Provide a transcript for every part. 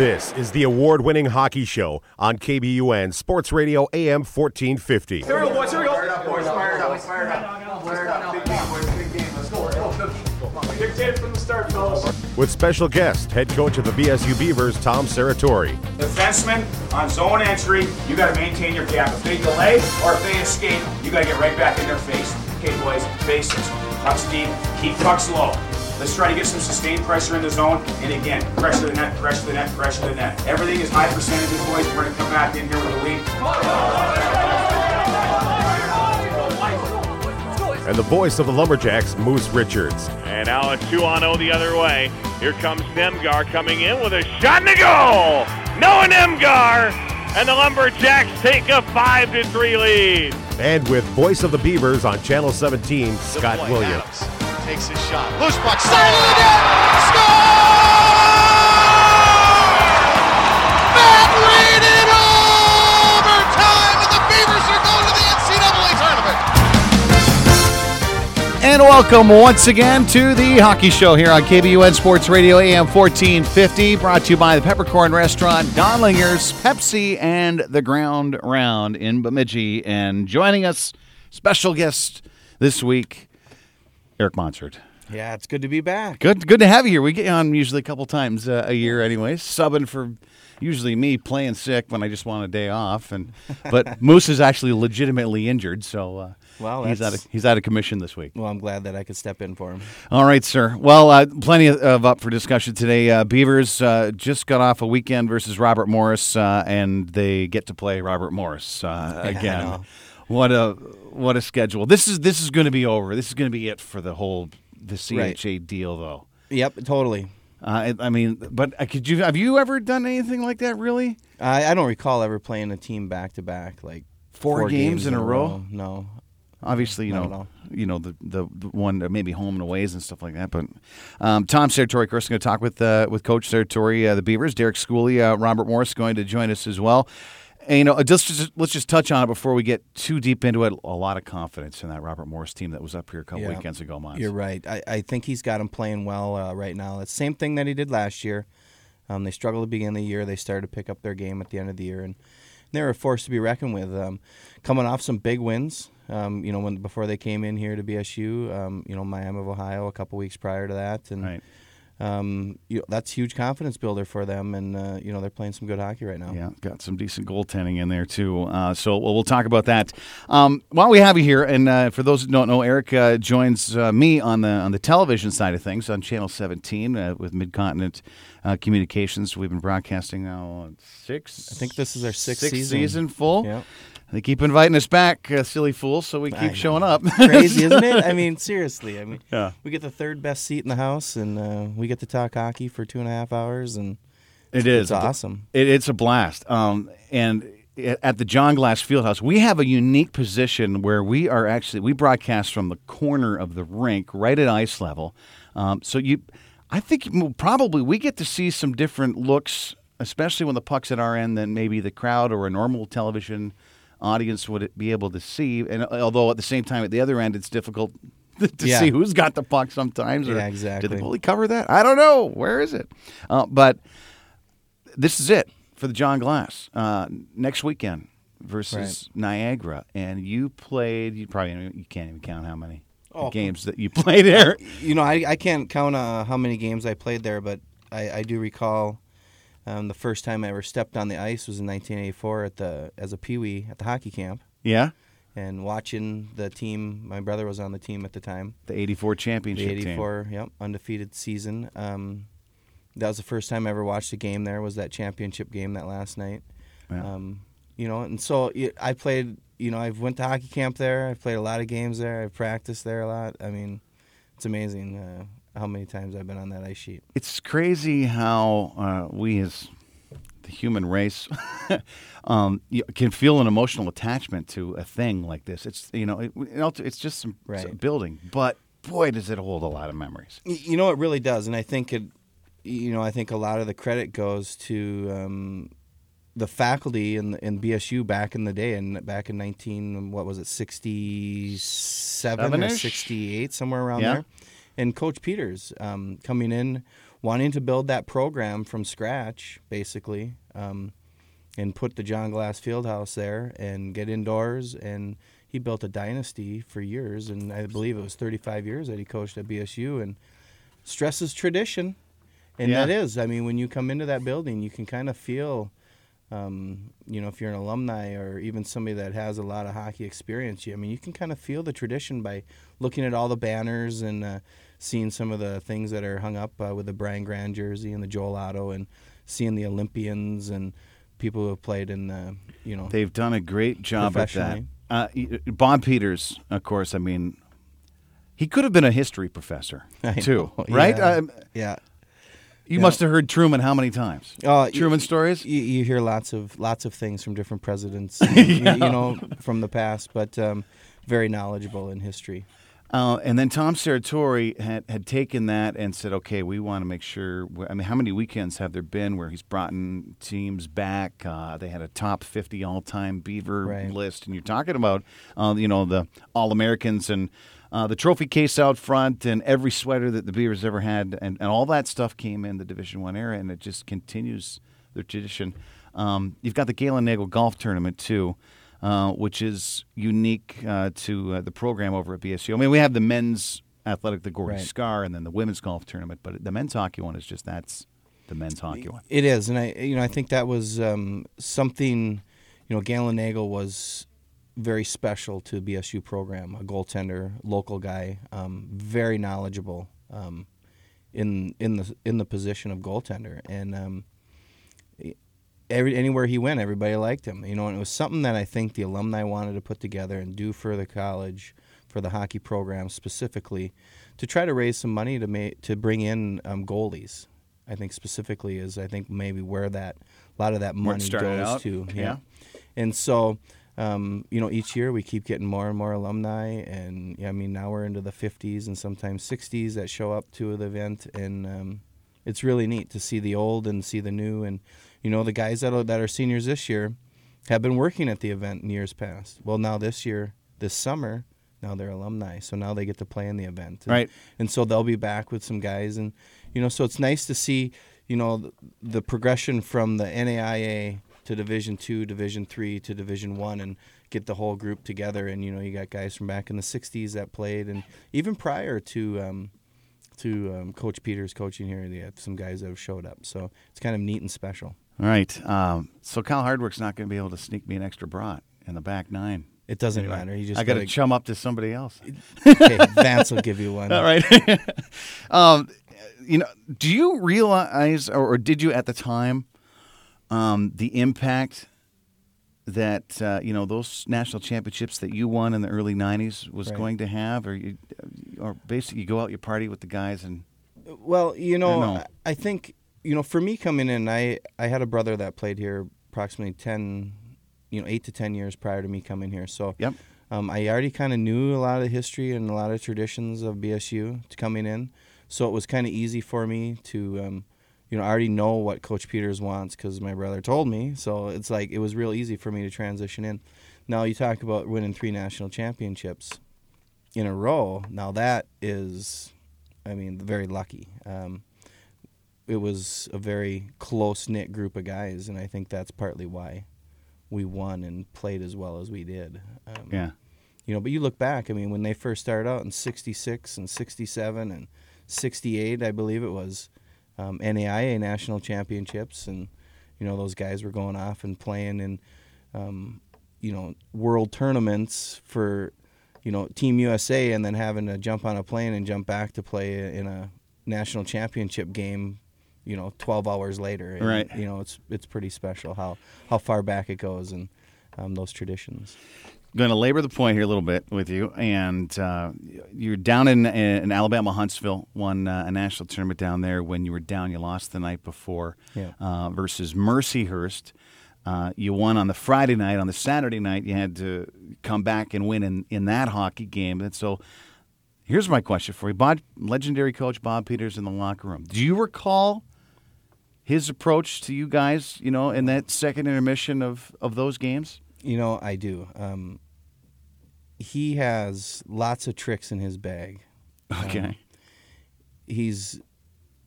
This is the award winning hockey show on KBUN Sports Radio AM 1450. Here we go, boys. Here we go. Fired up, boys. Fired up. Fired up. Fired up. Big game, boys. Big game. Let's go. Let's go, Cookie. Dictate from the start, fellas. With special guest, head coach of the BSU Beavers, Tom Serratore. Defenseman on zone entry, you got to maintain your gap. If they delay or if they escape, you got to get right back in their face. Okay, boys, basics. Pucks deep, keep pucks low. Let's try to get some sustained pressure in the zone. And again, pressure the net, pressure the net, pressure the net. Everything is high percentages, boys. We're going to come back in here with a lead. And the voice of the Lumberjacks, Moose Richards. And now a 2 on 0 the other way. Here comes Nemgar coming in with a shot and a goal! Noah Nemgar! And the Lumberjacks take a 5 to 3 lead. And with voice of the Beavers on Channel 17, Scott Williams. Adams takes his shot. Loose puck, side of the net, score! And welcome once again to the Hockey Show here on KBUN Sports Radio AM 1450, brought to you by the Peppercorn Restaurant, Donlinger's, Pepsi, and the Ground Round in Bemidji. And joining us, special guest this week, Eric Monsard. Yeah, it's good to be back. Good, good to have you here. We get you on usually a couple times uh, a year, anyways. Subbing for usually me playing sick when I just want a day off, and but Moose is actually legitimately injured, so uh, Well, he's out of he's out of commission this week. Well, I'm glad that I could step in for him. All right, sir. Well, uh, plenty of, of up for discussion today. Uh, Beavers uh, just got off a weekend versus Robert Morris, uh, and they get to play Robert Morris uh, again. know. what a what a schedule! This is this is going to be over. This is going to be it for the whole the CHA Right. deal, though. Yep, totally. Uh, I, I mean, but uh, could you have you ever done anything like that? Really? I, I don't recall ever playing a team back to back like Four games in a row? No. Obviously, you Not at know, all. you know the, the the one that maybe home and aways and stuff like that. But um, Tom Serratore, of course, going to talk with uh, with Coach Serratore, uh, the Beavers. Derek Schooley, uh, Robert Morris going to join us as well. And, you know, uh, just, just let's just touch on it before we get too deep into it. A lot of confidence in that Robert Morris team that was up here a couple Yeah. weekends ago, Mons. You're right. I, I think he's got him playing well uh, right now. It's the same thing that he did last year. Um, they struggled to begin the year. They started to pick up their game at the end of the year, and they were a force to be reckoned with. Um, coming off some big wins, um, you know, when before they came in here to BSU, um, you know, Miami of Ohio a couple weeks prior to that, and Right. Um, you know, that's huge confidence builder for them, and uh, you know they're playing some good hockey right now. Yeah, got some decent goaltending in there too. Uh, so we'll, we'll talk about that. Um, while we have you here, and uh, for those who don't know, Eric uh, joins uh, me on the on the television side of things on Channel 17 uh, with Midcontinent uh, Communications. We've been broadcasting now six. I think this is our sixth sixth season. season full. Yeah. They keep inviting us back, uh, silly fools, so we keep showing up. Crazy, isn't it? I mean, seriously. I mean, Yeah. we get the third best seat in the house, and uh, we get to talk hockey for two and a half hours, and It is it's awesome. It, it's a blast. Um, and at the John Glas Fieldhouse, we have a unique position where we are actually we broadcast from the corner of the rink, right at ice level. Um, so you, I think probably we get to see some different looks, especially when the puck's at our end, than maybe the crowd or a normal television audience would be able to see. And although at the same time, at the other end, it's difficult. To Yeah. see who's got the puck sometimes. Or Yeah, Did exactly. the goalie cover that? I don't know. Where is it? Uh, but this is it for the John Glas uh, next weekend versus Niagara, and you played. You probably you can't even count how many Oh. games that you played there. You know, I, I can't count uh, how many games I played there, but I, I do recall um, the first time I ever stepped on the ice was in 1984 at the as a peewee at the hockey camp, Yeah, and watching the team. My brother was on the team at the time. the '84 The championship team. 84, yep, undefeated season. Um, that was the first time I ever watched a game there. Was that championship game that last night? Yeah. Um, you know, and so I played. You know, I've went to hockey camp there. I've played a lot of games there. I've practiced there a lot. I mean, it's amazing uh, how many times I've been on that ice sheet. It's crazy how uh, we as the human race um, you can feel an emotional attachment to a thing like this. It's you know it, it's just some, Right. some building, but boy, does it hold a lot of memories. You know, it really does, and I think it. You know, I think a lot of the credit goes to um, the faculty in in BSU back in the day, and back in nineteen, what was it, sixty seven or sixty eight, somewhere around Yeah. there. And Coach Peters um, coming in, wanting to build that program from scratch, basically, um, and put the John Glas Fieldhouse there and get indoors. And he built a dynasty for years, and I believe it was 35 years that he coached at BSU, and stresses tradition. And Yeah. that is, I mean, when you come into that building, you can kind of feel um, you know, if you're an alumni or even somebody that has a lot of hockey experience, you, I mean, you can kind of feel the tradition by looking at all the banners and uh, seeing some of the things that are hung up uh, with the Brian Grand jersey and the Joel Otto and seeing the Olympians and people who have played in the, you know, They've done a great job at that. Uh, Bob Peters, of course. I mean, he could have been a history professor too, right? yeah. Um, yeah. you Yeah. must have heard Truman how many times? Uh, Truman stories. You, you hear lots of lots of things from different presidents, you, you know, from the past, but um, very knowledgeable in history. Uh, and then Tom Serratore had, had taken that and said, okay, we want to make sure. I mean, how many weekends have there been where he's brought in teams back? Uh, they had a top 50 all time Beaver Right. list. And you're talking about, uh, you know, the All Americans and uh, the trophy case out front and every sweater that the Beavers ever had. And, and all that stuff came in the Division One era, and it just continues the tradition. Um, you've got the Galen Nagel Golf Tournament, too uh, which is unique uh, to uh, the program over at BSU. I mean, we have the men's athletic, the Gordy Right. Scar, and then the women's golf tournament, but the men's hockey one is just that's the men's hockey one. It is, and I you know I think that was um, something. You know, Galen Nagel was very special to BSU program. A goaltender, local guy, um, very knowledgeable um, in in the in the position of goaltender, and um, every anywhere he went, everybody liked him. You know, and it was something that I think the alumni wanted to put together and do for the college, for the hockey program specifically, to try to raise some money to ma- to bring in um, goalies. I think specifically is I think maybe where that a lot of that money goes out, to. yeah. and so. Um, you know, each year we keep getting more and more alumni, and yeah, I mean now we're into the 50s and sometimes 60s that show up to the event, and um, it's really neat to see the old and see the new, and you know the guys that are, that are seniors this year have been working at the event in years past. Well, now this year, this summer, now they're alumni, so now they get to play in the event, and, Right. And so they'll be back with some guys, and you know, so it's nice to see, you know, the, the progression from the NAIA to Division Two, Division Three to Division One, and get the whole group together. And you know, you got guys from back in the '60s that played, and even prior to. Um, to um, Coach Peters coaching here, they have some guys that have showed up, so it's kind of neat and special. All right. Um, so Cal Hardwick's not going to be able to sneak me an extra brat in the back nine. It doesn't matter. You just I got to chum up to somebody else. okay, Vance will give you one. All right. um, you know, do you realize, or, or did you at the time, um, the impact that uh, you know those national championships that you won in the early '90s was Right. going to have, or you, or basically you go out, you party with the guys, and Well, you know, know. I, I think you know, for me coming in, I I had a brother that played here approximately ten, you know, eight to ten years prior to me coming here. So Yep. um, I already kind of knew a lot of the history and a lot of traditions of BSU to coming in. So it was kind of easy for me to, um, you know, I already know what Coach Peters wants because my brother told me. So it's like it was real easy for me to transition in. Now you talk about winning three national championships in a row. Now that is, I mean, very lucky. Um, it was a very close knit group of guys, and I think that's partly why we won and played as well as we did. Um, yeah, you know, but you look back. I mean, when they first started out in '66 and '67 and '68, I believe it was um, NAIA national championships, and you know those guys were going off and playing in, um, you know, world tournaments for, you know, Team USA, and then having to jump on a plane and jump back to play in a national championship game. You know, 12 hours later, and, Right. You know, it's it's pretty special how how far back it goes and um, those traditions. going to labor the point here a little bit with you, and uh, you're down in in Alabama, Huntsville, won uh, a national tournament down there. When you were down, you lost the night before Yeah. uh, versus Mercyhurst. Uh, you won on the Friday night. On the Saturday night, you had to come back and win in, in that hockey game. And so, here's my question for you: Bob, legendary coach Bob Peters in the locker room. Do you recall his approach to you guys? You know, in that second intermission of of those games. You know, I do. Um, he has lots of tricks in his bag. Okay. He's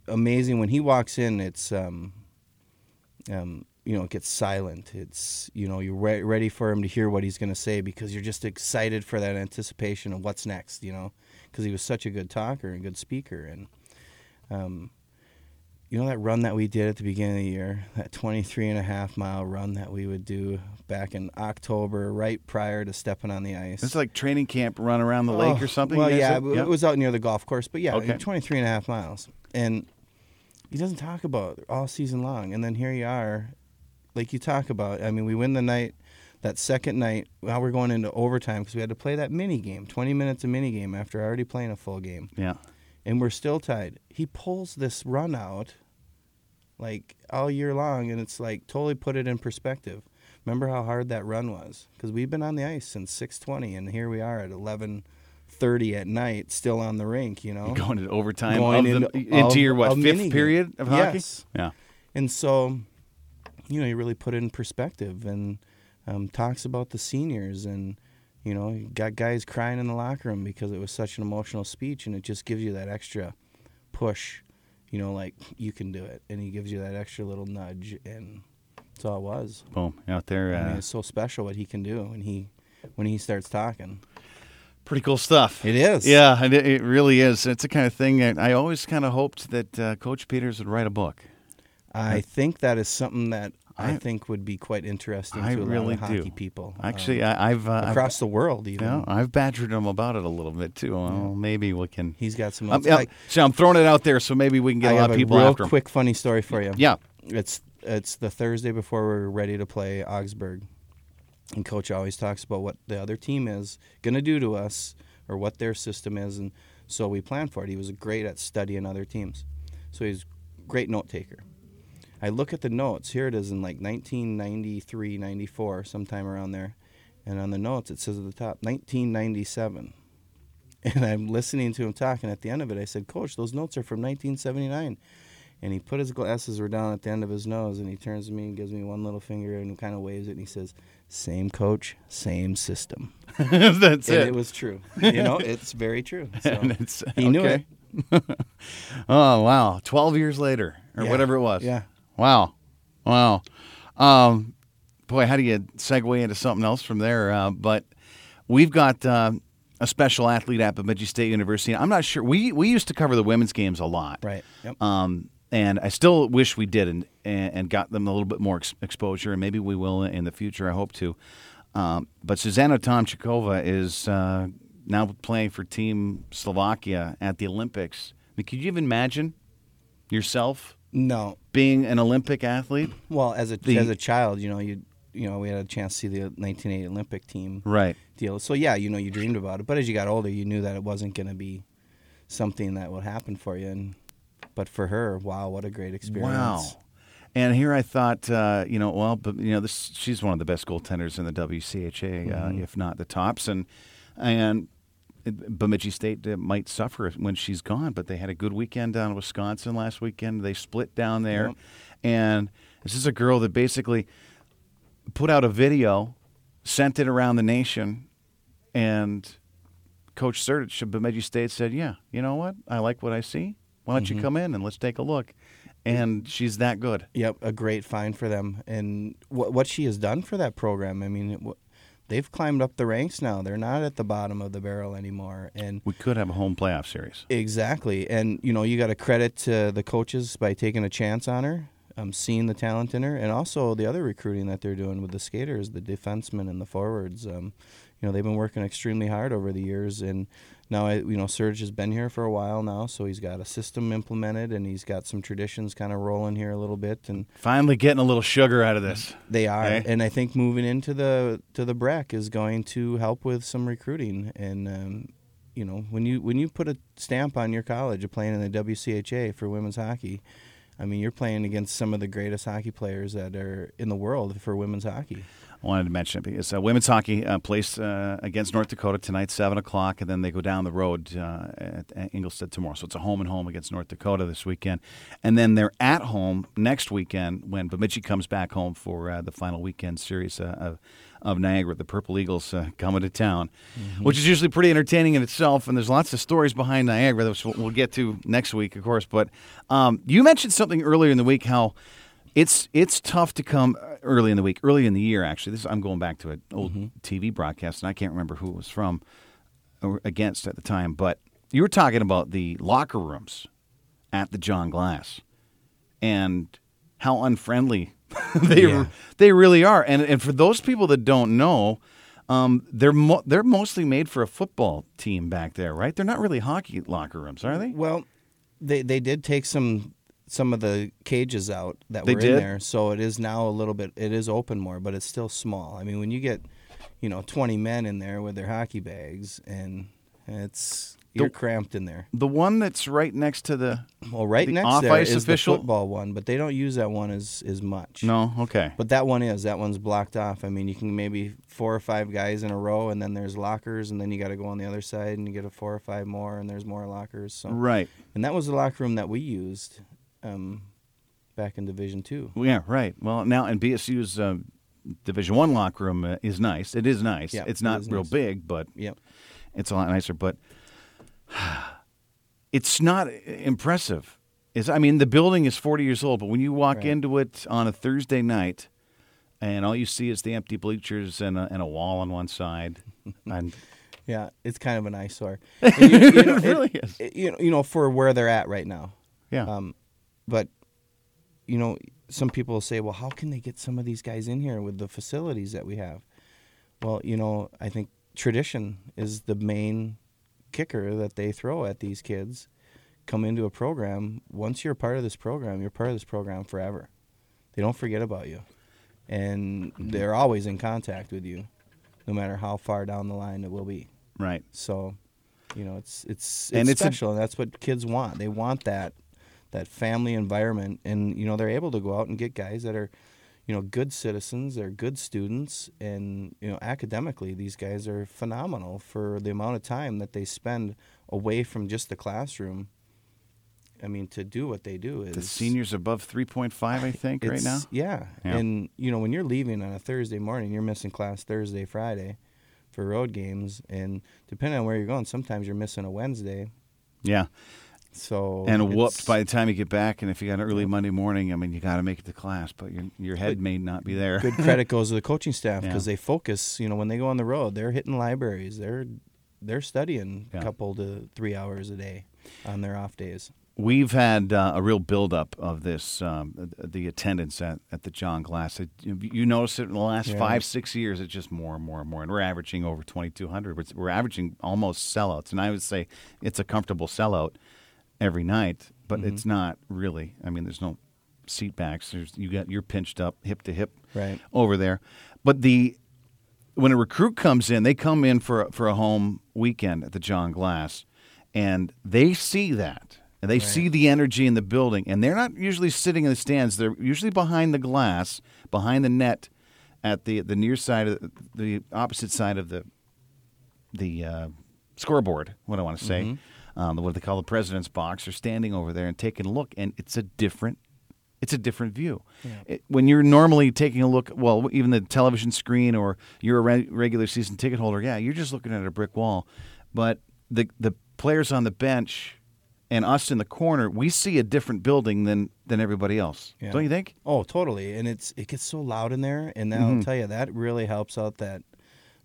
amazing when he walks in. It's um, um, you know, it gets silent. It's you know, you're re- ready for him to hear what he's going to say because you're just excited for that anticipation of what's next. You know, because he was such a good talker and good speaker, and um, you know that run that we did at the beginning of the year, that 23 and a half mile run that we would do back in October, right prior to stepping on the ice. It's like training camp run around the lake Oh, or something. Well, yeah, it was out near the golf course, but yeah, Okay. 23 and a half miles. And he doesn't talk about it all season long. And then here you are, like you talk about. I mean, we win the night, that second night. Now we're going into overtime because we had to play that mini game, 20 minutes of mini game after already playing a full game. Yeah. And we're still tied. He pulls this run out like all year long, and it's like totally put it in perspective. Remember how hard that run was? Because we've been on the ice since 6:20, and here we are at 11:30 at night, still on the rink. You know, Going into overtime Going of the, into- into of- your what fifth period of hockey? Yes. Yeah. And so, you know, you really put it in perspective and um, talks about the seniors and, you know, you got guys crying in the locker room because it was such an emotional speech and it just gives you that extra push, you know, like you can do it. And he gives you that extra little nudge and that's all it was. Boom out there. I mean, Uh, it's so special what he can do when he when he starts talking. pretty cool stuff. It is. Yeah, it, it really is. It's the kind of thing that I always kind of hoped that uh, Coach Peters would write a book. I think that is something that I, I- think would be quite interesting I to a really lot of hockey do. people. Actually, um, I, I've uh, I've- across the world even. Yeah, I've badgered him about it a little bit too. Well, maybe we can. He's got some Um, yeah, Like- so I'm throwing it out there, so maybe we can get I a lot have of a people real after him. quick funny story for you. Yeah. It's it's the Thursday before we're ready to play Augsburg. And coach always talks about what the other team is going to do to us or what their system is and so we plan for it. He was great at studying other teams. So he's a great note taker. I look at the notes. Here it is in like 1993, 94, sometime around there. And on the notes it says at the top 1997. And I'm listening to him talk and at the end of it I said, "Coach, those notes are from 1979." And he put his glasses were down at the end of his nose, and he turns to me and gives me one little finger and kind of waves it, and he says, "Same coach, same system." That's and it. it was true. You know, it's very true. So he knew it. oh wow! Twelve years later, or Yeah. whatever it was. Yeah. Wow. Wow. Um, boy, how do you segue into something else from there? Uh, but we've got uh, a special athlete at Bemidji State University. I'm not sure. We we used to cover the women's games a lot. Right. Yep. Um, and I still wish we did and, and got them a little bit more ex- exposure, and maybe we will in the future. I hope to. Um, but Zuzana Tomcikova is uh, now playing for Team Slovakia at the Olympics. I mean, could you even imagine yourself no. being an Olympic athlete? Well, as a The- as a child, you know, you you know, we had a chance to see the 1980 Olympic team Right. deal. So yeah, you know, you dreamed about it, but as you got older, you knew that it wasn't going to be something that would happen for you. And but for her, wow, what a great experience! Wow. And here I thought, uh, you know, well, but you know, this she's one of the best goaltenders in the WCHA, uh, if not the tops, and and Bemidji State uh, might suffer when she's gone, but they had a good weekend down in Wisconsin last weekend. They split down there, Yep. and this is a girl that basically put out a video, sent it around the nation, and Coach Sertich of Bemidji State said, "Yeah, you know what? I like what I see. Why don't you come in and let's take a look?" And she's that good. Yep, a great find for them, and what what she has done for that program. I mean, they've climbed up the ranks now. They're not at the bottom of the barrel anymore, and We could have a home playoff series. Exactly, and you know you got to credit to the coaches by taking a chance on her, um, seeing the talent in her, and also the other recruiting that they're doing with the skaters, the defensemen and the forwards. Um, you know they've been working extremely hard over the years, and now I, you know Serge has been here for a while now, so he's got a system implemented, and he's got some traditions kind of rolling here a little bit, and Finally getting a little sugar out of this. they are, Okay. and I think moving into the to the Breck is going to help with some recruiting. And um, you know, when you when you put a stamp on your college of playing in the WCHA for women's hockey, I mean, you're playing against some of the greatest hockey players that are in the world for women's hockey. I wanted to mention it because uh, women's hockey uh, plays uh, against North Dakota tonight, seven o'clock, and then they go down the road uh, at, at Engelstad tomorrow. So it's a home and home against North Dakota this weekend, and then they're at home next weekend when Bemidji comes back home for uh, the final weekend series uh, of of Niagara, the Purple Eagles uh, coming to town, which is usually pretty entertaining in itself. And there's lots of stories behind Niagara that we'll, we'll get to next week, of course. But um, you mentioned something earlier in the week how it's it's tough to come early in the week, early in the year. Actually, this I'm going back to an old TV broadcast, and I can't remember who it was from or against at the time. But you were talking about the locker rooms at the John Glas and how unfriendly they Yeah. they really are. And and for those people that don't know, um, they're mo- they're mostly made for a football team back there, right? They're not really hockey locker rooms, are they? Well, they they did take some some of the cages out that They were did? in there, so it is now a little bit. It is open more, but it's still small. I mean, when you get you know twenty men in there with their hockey bags, and it's you're cramped in there. The one that's right next to the Well, right The next there off-ice is official? the football one, but they don't use that one as as much. no, okay, But that one is that one's blocked off. I mean, you can maybe four or five guys in a row, and then there's lockers, and then you got to go on the other side, and you get a four or five more, and there's more lockers. So right, and that was the locker room that we used um, back in Division Two. yeah, right. Well, now and BSU's um, Division One locker room uh, is nice. It is nice. Yeah, it's not is real nice. big, but Yep. it's a lot nicer. But it's not impressive. It's, I mean, the building is 40 years old, but when you walk Right. into it on a Thursday night, and all you see is the empty bleachers and a, and a wall on one side, and Yeah, it's kind of an eyesore. You- you know, It really is. it- you know, you know, for where they're at right now. yeah, Um, but you know, some people say, "Well, how can they get some of these guys in here with the facilities that we have?" Well, you know, I think tradition is the main kicker that they throw at these kids. Come into a program. Once you're part of this program, you're part of this program forever. They don't forget about you, and Mm-hmm. they're always in contact with you, no matter how far down the line it will be. right. So, you know, it's it's it's And it's a- special, and that's what kids want. They want that that family environment, and you know, they're able to go out and get guys that are, you know, good citizens. They're good students, and you know, academically, these guys are phenomenal for the amount of time that they spend away from just the classroom. I mean, to do what they do is The seniors above 3.5, I think, right now. Yeah. Yeah. And you know, when you're leaving on a Thursday morning, you're missing class Thursday, Friday for road games and depending on where you're going, sometimes you're missing a Wednesday. Yeah, So and whooped by the time you get back. And if you got an early Monday morning, I mean, you got to make it to class, but your your head may not be there. good credit goes to the coaching staff Yeah. because they focus, you know, when they go on the road, they're hitting libraries. They're they're studying Yeah. a couple to 3 hours a day on their off days. We've had uh, a real buildup of this, um, the attendance at, at the John Glas. It, you, you notice it in the last Yeah. five, six years, it's just more and more and more. And we're averaging over 2,200. We're, we're averaging almost sellouts. And I would say it's a comfortable sellout every night, but Mm-hmm. it's not really. I mean, there's no seat backs. There's, you got, you're pinched up hip to hip Right. over there. But the when a recruit comes in, they come in for a- for a home weekend at the John Glas, and they see that, and they see the energy in the building, and they're not usually sitting in the stands. They're usually behind the glass, behind the net, at the the near side of the, the opposite side of the the uh, scoreboard. What I want to say, um, what they call the president's box. They're standing over there and taking a look, and it's a different it's a different view. It- when you're normally taking a look, well, even the television screen or you're a re- regular season ticket holder, yeah, you're just looking at a brick wall. But the the players on the bench and us in the corner, we see a different building than than everybody else. Yeah. Don't you think? Oh, totally. And it's it gets so loud in there, and Mm-hmm. I'll tell you that really helps out that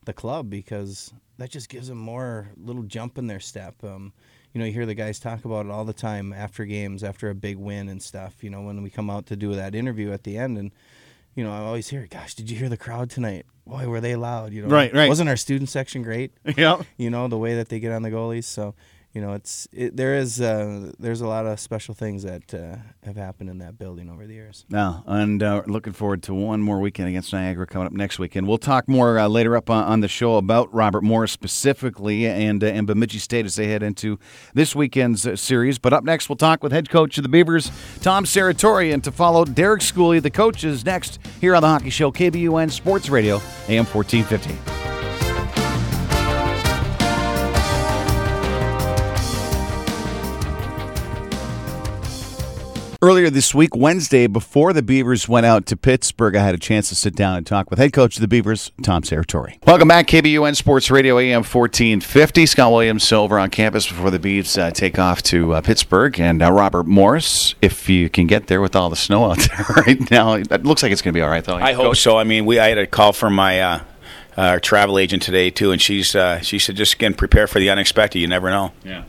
the club because that just gives them more little jump in their step. Um, you know, you hear the guys talk about it all the time after games, after a big win and stuff. You know, when we come out to do that interview at the end, and you know, I always hear, "Gosh, did you hear the crowd tonight? Boy, were they loud!" You know, Right, right. Wasn't our student section great? Yeah. you know the way that they get on the goalies. So, you know, it's it, there is uh, there's a lot of special things that uh, have happened in that building over the years. Now, and uh, looking forward to one more weekend against Niagara coming up next weekend. We'll talk more uh, later up on, on the show about Robert Morris specifically and uh, and Bemidji State as they head into this weekend's uh, series. But up next, we'll talk with head coach of the Beavers, Tom Serratore, and to follow Derek Schooley, the coach, is next here on the Hockey Show, KBUN Sports Radio, AM 1450. Earlier this week, Wednesday, before the Beavers went out to Pittsburgh, I had a chance to sit down and talk with head coach of the Beavers, Tom Serratore. Welcome back, KBUN Sports Radio, AM 1450. Scott Williams over on campus before the Beavs uh, take off to uh, Pittsburgh. And uh, Robert Morris, if you can get there with all the snow out there right now, it looks like it's going to be all right, though. I hope so. I mean, we I had a call from my uh, our travel agent today too, and she's uh, she said just again prepare for the unexpected. You never know. Yeah,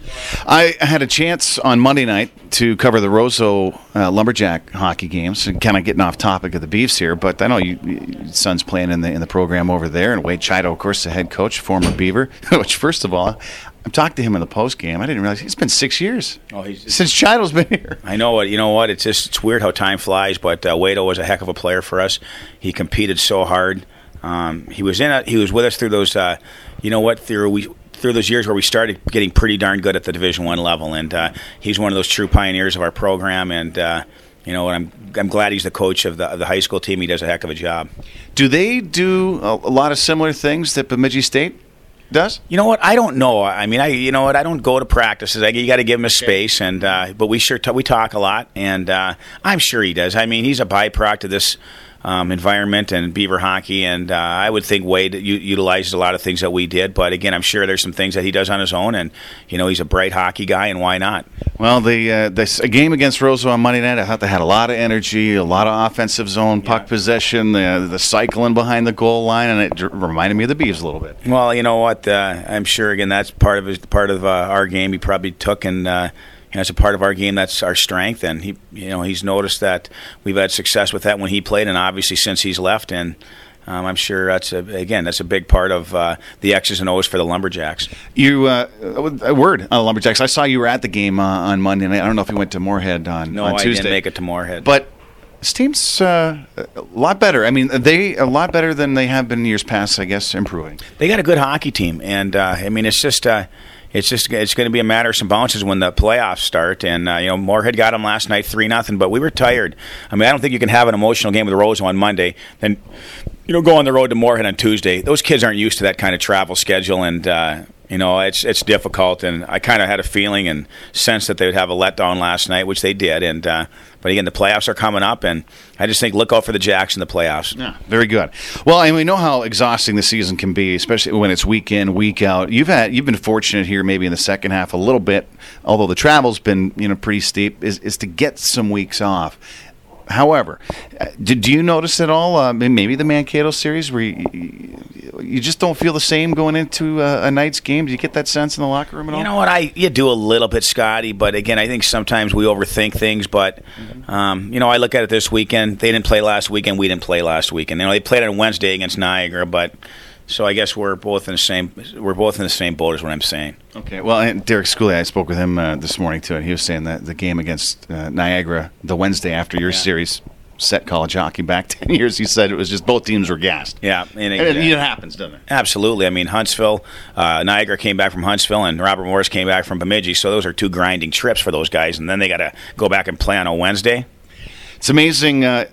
I had a chance on Monday night to cover the Roseau uh, Lumberjack hockey games, and kind of getting off topic of the Beefs here, but I know you, your son's playing in the in the program over there, and Wade Chiodo, of course, the head coach, former Beaver. Which, first of all, I'm talking to him in the post game. I didn't realize it's been six years Oh, he's since Chiodo's been here. I know what you know. What it's just it's weird how time flies. But uh, Wado was a heck of a player for us. He competed so hard. Um, he was in. A, he was with us through those. Uh, you know what? Through we through those years where we started getting pretty darn good at the Division One level, and uh, he's one of those true pioneers of our program. And uh, you know, and I'm I'm glad he's the coach of the of the high school team. He does a heck of a job. Do they do a, a lot of similar things that Bemidji State does? You know what? I don't know. I mean, I you know what? I don't go to practices. I, you got to give him a space, and uh, but we sure t- we talk a lot, and uh, I'm sure he does. I mean, he's a byproduct of this. Um, environment and Beaver hockey, and uh, I would think Wade utilizes a lot of things that we did. But again, I'm sure there's some things that he does on his own, and you know he's a bright hockey guy, and why not? Well, the uh, the a game against Roseau on Monday night, I thought they had a lot of energy, a lot of offensive zone puck possession, the the cycling behind the goal line, and it d- reminded me of the Beavs a little bit. Well, you know what? Uh, I'm sure again that's part of his, part of uh, our game. He probably took and. Uh, you know, it's a part of our game that's our strength, and he, you know, he's noticed that we've had success with that when he played, and obviously since he's left, and um, I'm sure that's a, again that's a big part of uh, the X's and O's for the Lumberjacks. You uh, a word on the Lumberjacks. I saw you were at the game uh, on Monday night. I don't know if you went to Moorhead on, No, on I Tuesday. didn't make it to Moorhead, But this team's uh, a lot better. I mean, they a lot better than they have been in years past. I guess improving. they got a good hockey team, and uh, I mean, it's just. It's just it's going to be a matter of some bounces when the playoffs start, and uh, you know Moorhead got them last night three nothing, but we were tired. I mean, I don't think you can have an emotional game with the Rose on Monday, then you know go on the road to Moorhead on Tuesday. Those kids aren't used to that kind of travel schedule, and uh, you know it's it's difficult. And I kind of had a feeling and sense that they would have a letdown last night, which they did. And uh, but again, the playoffs are coming up, and I just think look out for the Jacks in the playoffs. Yeah, very good. Well, and we know how exhausting the season can be, especially when it's week in, week out. You've had you've been fortunate here, maybe in the second half a little bit, although the travel's been you know pretty steep. Is is to get some weeks off. However, uh, did do you notice at all? Uh, maybe the Mankato series where you, you just don't feel the same going into uh, a night's game. Do you get that sense in the locker room at all? You know what? I you do a little bit, Scotty, but again, I think sometimes we overthink things. But um, you know, I look at it this weekend. They didn't play last weekend. We didn't play last weekend. You know, they played on Wednesday against Niagara, but so I guess we're both in the same we're both in the same boat, is what I'm saying. Okay. Well, and Derek Schooley, I spoke with him uh, this morning too, and he was saying that the game against uh, Niagara, the Wednesday after your series, set college hockey back ten years. He said it was just both teams were gassed. Yeah, and And it, it happens, doesn't it? Absolutely. I mean, Huntsville, uh, Niagara came back from Huntsville, and Robert Morris came back from Bemidji. So those are two grinding trips for those guys, and then they got to go back and play on a Wednesday. It's amazing uh,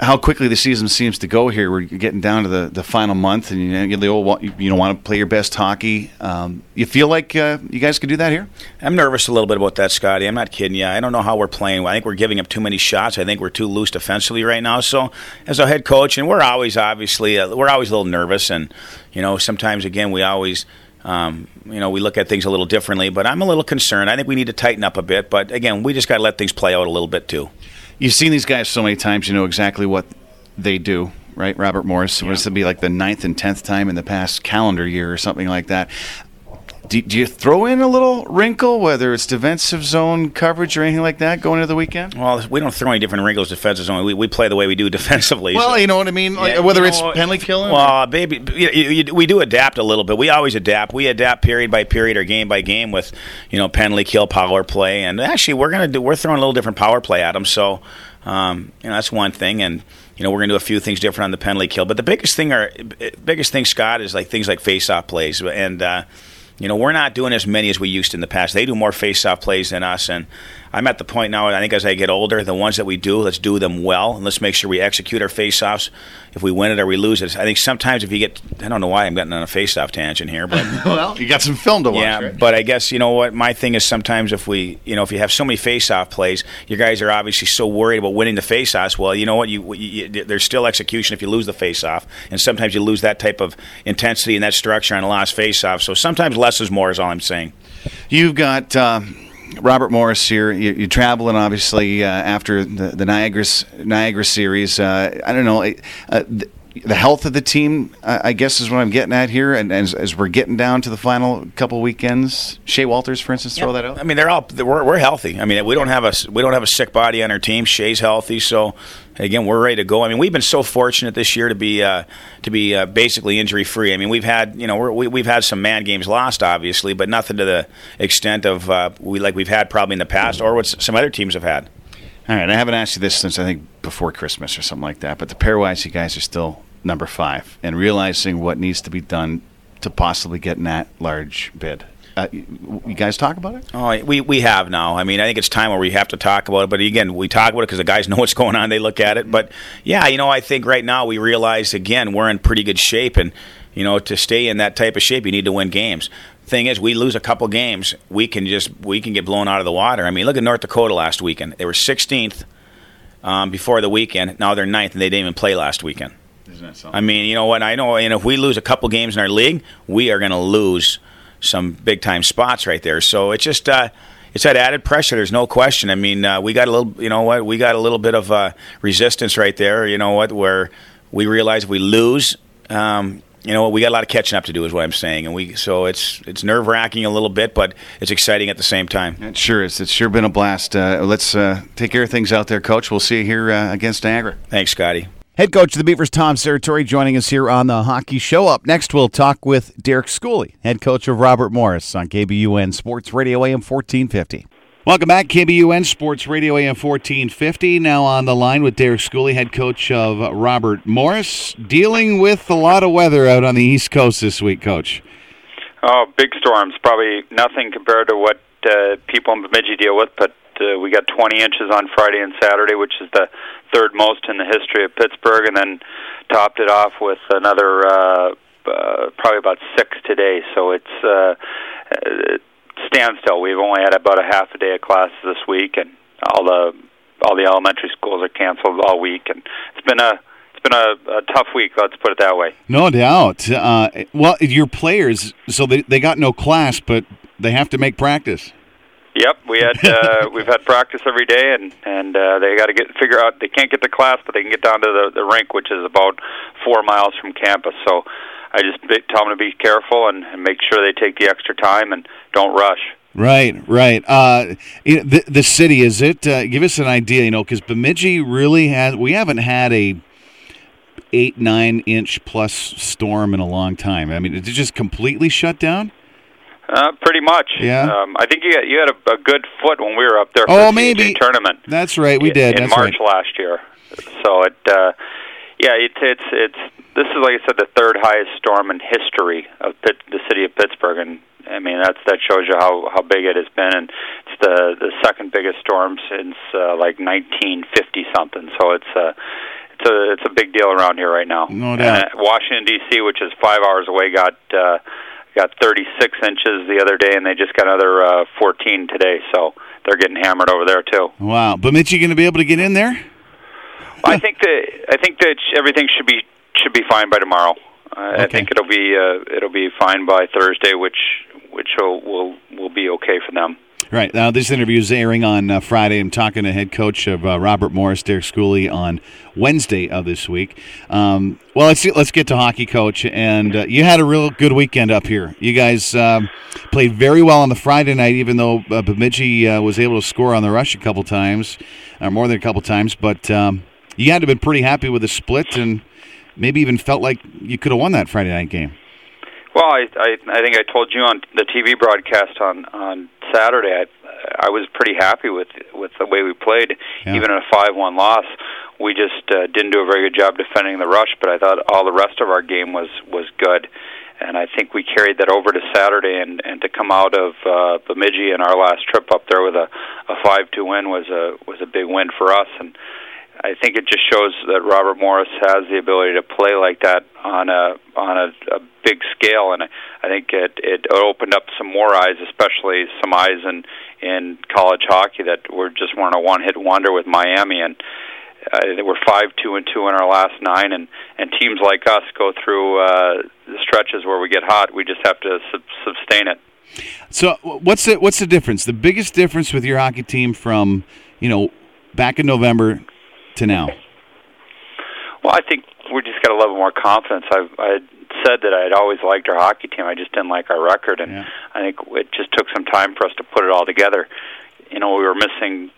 how quickly the season seems to go here. We're getting down to the, the final month, and you know, the old you know want to play your best hockey. Um, you feel like uh, you guys could do that here? I'm nervous a little bit about that, Scotty. I'm not kidding you. I don't know how we're playing. I think we're giving up too many shots. I think we're too loose defensively right now. So, as a head coach, and we're always obviously uh, we're always a little nervous, and you know sometimes again we always. Um, you know, we look at things a little differently, but I'm a little concerned. I think we need to tighten up a bit. But again, we just got to let things play out a little bit too. You've seen these guys so many times, you know exactly what they do, right? Robert Morris. Yeah. This would be like the ninth and tenth time in the past calendar year or something like that. Do, do, you throw in a little wrinkle, whether it's defensive zone coverage or anything like that, going into the weekend? Well, we don't throw any different wrinkles defensive zone. We, we play the way we do defensively. Well, so. you know what I mean. Yeah, whether you it's know, penalty killing. Well, baby, you, you, we do adapt a little bit. We always adapt. We adapt period by period or game by game with, you know, penalty kill, power play, and actually we're gonna do. We're throwing a little different power play at them. So, um, you know, that's one thing, and you know we're going to do a few things different on the penalty kill. But the biggest thing, are biggest thing, Scott, is like things like face-off plays, and uh, you know, we're not doing as many as we used in the past. They do more face-off plays than us, and I'm at the point now. I think as I get older, the ones that we do, let's do them well, and let's make sure we execute our face-offs. If we win it or we lose it, I think sometimes if you get, I don't know why I'm getting on a face-off tangent here, but well, you got some film to watch. yeah, right? but I guess you know what my thing is. Sometimes if we, you know, if you have so many face-off plays, you guys are obviously so worried about winning the face-offs. Well, you know what? You, you, you there's still execution if you lose the face-off, and sometimes you lose that type of intensity and that structure on a last face-off. So sometimes less is more. Is all I'm saying. You've got uh, Robert Morris here. You, you're traveling, obviously, uh, after the, the Niagara Niagara series. Uh, I don't know. Uh, the, health of the team, I guess, is what I'm getting at here. And as, as we're getting down to the final couple weekends, Shea Walters, for instance, throw that out. I mean, they're all we're, we're healthy. I mean, we don't have a we don't have a sick body on our team. Shea's healthy, so again, we're ready to go. I mean, we've been so fortunate this year to be uh, to be uh, basically injury free. I mean, we've had you know we're, we, we've had some man games lost, obviously, but nothing to the extent of uh, we like we've had probably in the past or what some other teams have had. All right, I haven't asked you this since I think before Christmas or something like that. But the pairwise, you guys are still number five, and realizing what needs to be done to possibly get in that large bid. Uh, you, you guys talk about it? Oh, we we have now. I mean, I think it's time where we have to talk about it. But again, we talk about it because the guys know what's going on. They look at it. But yeah, you know, I think right now we realize again we're in pretty good shape, and you know, to stay in that type of shape, you need to win games. Thing is, we lose a couple games, we can just we can get blown out of the water. I mean, look at North Dakota last weekend; they were 16th um, before the weekend. Now they're ninth, and they didn't even play last weekend. Isn't that something? I mean, you know what? I know, and if we lose a couple games in our league, we are going to lose some big time spots right there. So it's just uh, it's that added pressure. There's no question. I mean, uh, we got a little, you know what? We got a little bit of uh, resistance right there. You know what? Where we realize we lose. Um, you know, we got a lot of catching up to do, is what I'm saying, and we so it's it's nerve wracking a little bit, but it's exciting at the same time. It sure is. It's sure been a blast. Uh, let's uh, take care of things out there, Coach. We'll see you here uh, against Niagara. Thanks, Scotty. Head coach of the Beavers, Tom Serratore, joining us here on the Hockey Show. Up next, we'll talk with Derek Schooley, head coach of Robert Morris on KBUN Sports Radio AM 1450. Welcome back, KBUN Sports Radio AM 1450. Now on the line with Derek Schooley, head coach of Robert Morris, dealing with a lot of weather out on the East Coast this week, coach. Oh, big storms. Probably nothing compared to what uh, people in Bemidji deal with, but uh, we got 20 inches on Friday and Saturday, which is the third most in the history of Pittsburgh, and then topped it off with another uh, uh, probably about six today. So it's uh, standstill. We've only had about a half a day of classes this week, and all the all the elementary schools are canceled all week, and it's been a it's been a, a tough week. Let's put it that way. No doubt. Uh, well, your players, so they, they got no class, but they have to make practice. Yep, we had uh, we've had practice every day, and and uh, they got to get figure out they can't get to class, but they can get down to the the rink, which is about four miles from campus. So I just tell them to be careful and, and make sure they take the extra time and don't rush. Right, right. Uh, the the city is it? Uh, give us an idea, you know, because Bemidji really has. We haven't had a eight nine inch plus storm in a long time. I mean, is it just completely shut down? Uh, pretty much. Yeah. Um, I think you had, you had a, a good foot when we were up there for Oh, the maybe. Tournament. That's right, we in- did. in That's March right. last year. So it, uh, yeah, it's it's it's this is like I said, the third highest storm in history of Pitt, the city of Pittsburgh, and I mean that's that shows you how how big it has been, and it's the the second biggest storm since uh, like 1950 something. So it's uh, it's a it's a big deal around here right now. No doubt. Uh, Washington D.C., which is five hours away, got. Uh, got 36 inches the other day, and they just got another uh, 14 today. So they're getting hammered over there too. Wow, Bemidji going to be able to get in there? I think that I think that everything should be should be fine by tomorrow. Uh, I think it'll be uh, it'll be fine by Thursday, which which will will, will be okay for them. Right. Now, this interview is airing on uh, Friday. I'm talking to head coach of uh, Robert Morris, Derek Schooley, on Wednesday of this week. Um, well, let's let's get to hockey, coach. And uh, you had a real good weekend up here. You guys um, played very well on the Friday night, even though uh, Bemidji uh, was able to score on the rush a couple times, or more than a couple times. But um, you had to have been pretty happy with the split, and maybe even felt like you could have won that Friday night game. Well, I, I I think I told you on the TV broadcast on on Saturday. I I was pretty happy with with the way we played, Yeah. even in a five one loss. We just uh, didn't do a very good job defending the rush, but I thought all the rest of our game was was good. and I think we carried that over to Saturday, and and to come out of uh, Bemidji in our last trip up there with a a five two win was a was a big win for us, and I think it just shows that Robert Morris has the ability to play like that on a on a, a big scale, and I, think it it opened up some more eyes, especially some eyes in in college hockey that were just weren't a one hit wonder with Miami, and uh, they were five two and two in our last nine, and and teams like us go through uh, the stretches where we get hot. We just have to sub- sustain it. So what's the what's the difference? The biggest difference with your hockey team from you know back in November to now? Well, I think we just got a level more confidence. I've I said that I'd always liked our hockey team. I just didn't like our record, and Yeah. I think it just took some time for us to put it all together. You know, we were missing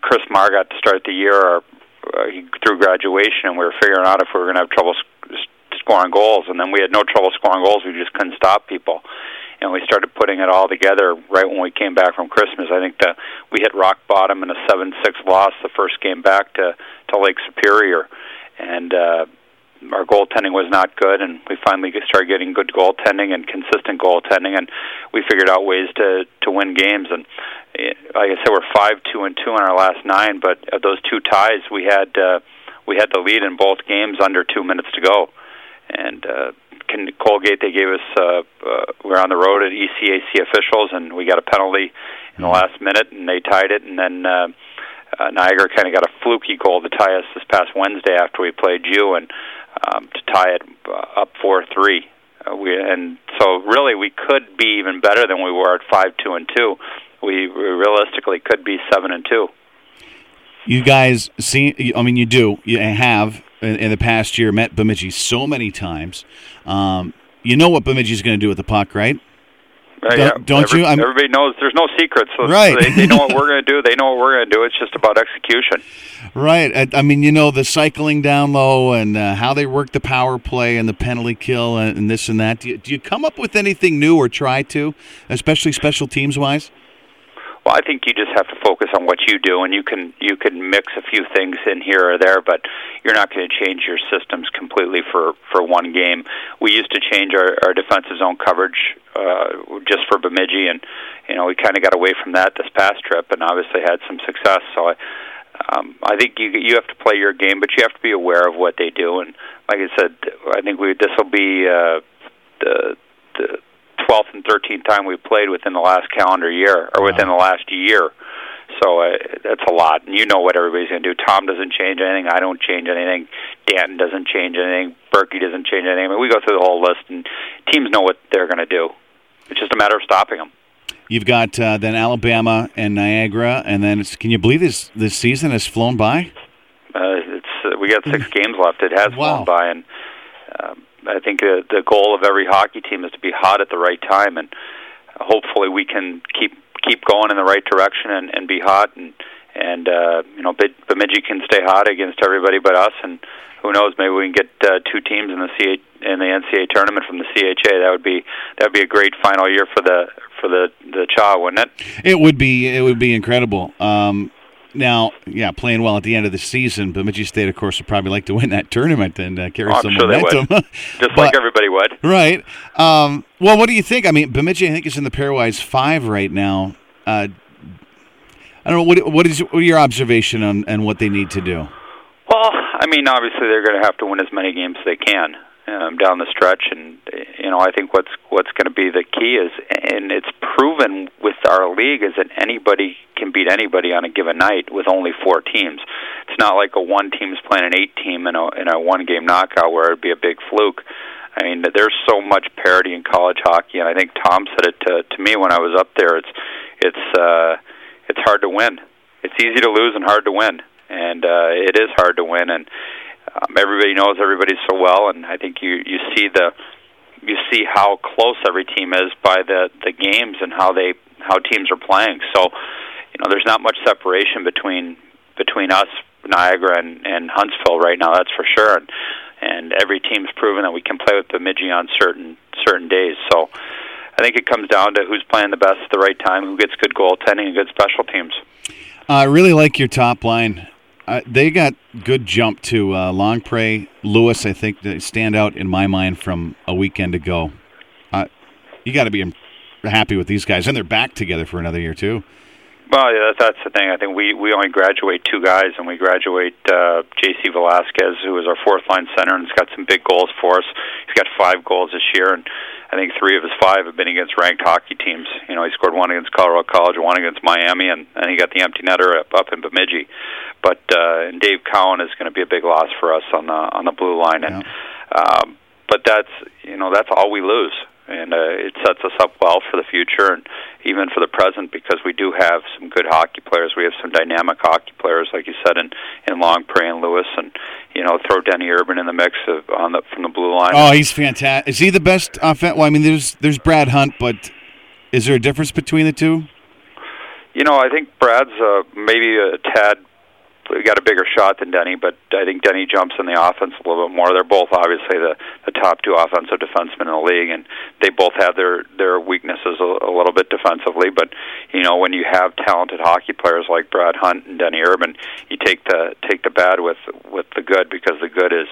Chris Margott to start the year. Our, uh, he through graduation, and we were figuring out if we were going to have trouble sc- scoring goals. And then we had no trouble scoring goals. We just couldn't stop people. And we started putting it all together right when we came back from Christmas. I think that we hit rock bottom in a seven-six loss the first game back to to Lake Superior, and uh, our goaltending was not good, and we finally started getting good goaltending and consistent goaltending, and we figured out ways to to win games. And eh, like I said, we're five two and two in our last nine, but of those two ties, we had uh, we had the lead in both games under two minutes to go, and. Uh, Can- Colgate, they gave us. Uh, uh, we were on the road at E ECAC officials, and we got a penalty in the last minute, and they tied it. And then uh, uh, Niagara kind of got a fluky goal to tie us this past Wednesday after we played you, and um, to tie it uh, up four three. Uh, we and so really we could be even better than we were at five two and two. We, we realistically could be seven and two. You guys see? I mean, you do. You have in, in the past year met Bemidji so many times. Um, you know what Bemidji's going to do with the puck, right? Uh, Don't- don't you? I'm- everybody knows there's no secrets. So Right. They, they know what we're going to do. They know what we're going to do. It's just about execution. Right. I, I mean, you know, the cycling down low and uh, how they work the power play and the penalty kill and, and this and that. Do you, do you come up with anything new or try to, especially special teams wise? Well, I think you just have to focus on what you do, and you can you can mix a few things in here or there, but you're not going to change your systems completely for for one game. We used to change our, our defensive zone coverage uh, just for Bemidji, and you know we kind of got away from that this past trip, and obviously had some success. So I. Um, I think you you have to play your game, but you have to be aware of what they do. And like I said, I think we this will be uh, the the twelfth and thirteenth time we've played within the last calendar year or within the last year. So uh, that's a lot, and you know what everybody's going to do. Tom doesn't change anything. I don't change anything. Danton doesn't change anything. Berkey doesn't change anything. I mean, we go through the whole list, and teams know what they're going to do. It's just a matter of stopping them. You've got uh, then Alabama and Niagara, and then it's, can you believe this this season has flown by? Uh, it's uh, we got six games left. It has Wow. flown by, and um, I think uh, the goal of every hockey team is to be hot at the right time, and hopefully we can keep keep going in the right direction and, and be hot, and and uh, you know Bemidji can stay hot against everybody but us, and who knows maybe we can get uh, two teams in the CH- in the NCAA tournament from the CHA. That would be that would be a great final year for the for the the CHA, wouldn't it? It would be it would be incredible. Um, now, yeah, playing well at the end of the season, Bemidji State, of course, would probably like to win that tournament and uh, carry Oh, some sure momentum. Just But- like everybody would. Right. Um, well, what do you think? I mean, Bemidji, I think, is in the pairwise five right now. Uh, I don't know. What, what is what your observation on and what they need to do? Well, I mean, obviously they're going to have to win as many games as they can um, down the stretch, and you know, I think what's what's going to be the key is, and it's proven with our league, is that anybody can beat anybody on a given night with only four teams. It's not like a one team's playing an eight team in a in a one game knockout where it'd be a big fluke. I mean, there's so much parity in college hockey, and I think Tom said it to to me when I was up there. It's it's uh, it's hard to win. It's easy to lose and hard to win, and uh, it is hard to win. And um, everybody knows everybody so well, and I think you you see the you see how close every team is by the the games and how they how teams are playing. So, you know, there's not much separation between between us, Niagara, and, and Huntsville right now. That's for sure. And, and every team's proven that we can play with Bemidji on certain certain days. So, I think it comes down to who's playing the best at the right time, who gets good goaltending and good special teams. I really like your top line. Uh, they got good jump to uh, Longpre, Lewis. I think they stand out in my mind from a weekend ago. uh, you got to be happy with these guys, and they're back together for another year too. Well, yeah, that's the thing. I think we we only graduate two guys, and we graduate uh, J.C. Velasquez, who is our fourth line center, and he's got some big goals for us. He's got five goals this year, and I think three of his five have been against ranked hockey teams. You know, he scored one against Colorado College, one against Miami, and and he got the empty netter up, up in Bemidji. But uh, and Dave Cowan is going to be a big loss for us on the on the blue line, and um, but that's you know that's all we lose and uh, it sets us up well for the future and even for the present because we do have some good hockey players. We have some dynamic hockey players, like you said, in in Longpre and Lewis, and you know throw Denny Urban in the mix of, on the from the blue line. Oh, he's fantastic. Is he the best offense? Well, I mean, there's there's Brad Hunt, but is there a difference between the two? You know, I think Brad's uh, maybe a tad got a bigger shot than Denny, but I think Denny jumps in the offense a little bit more. They're both obviously the the top two offensive defensemen in the league, and they both have their their weaknesses a, a little bit defensively. But you know, when you have talented hockey players like Brad Hunt and Denny Urban, you take the take the bad with with the good because the good is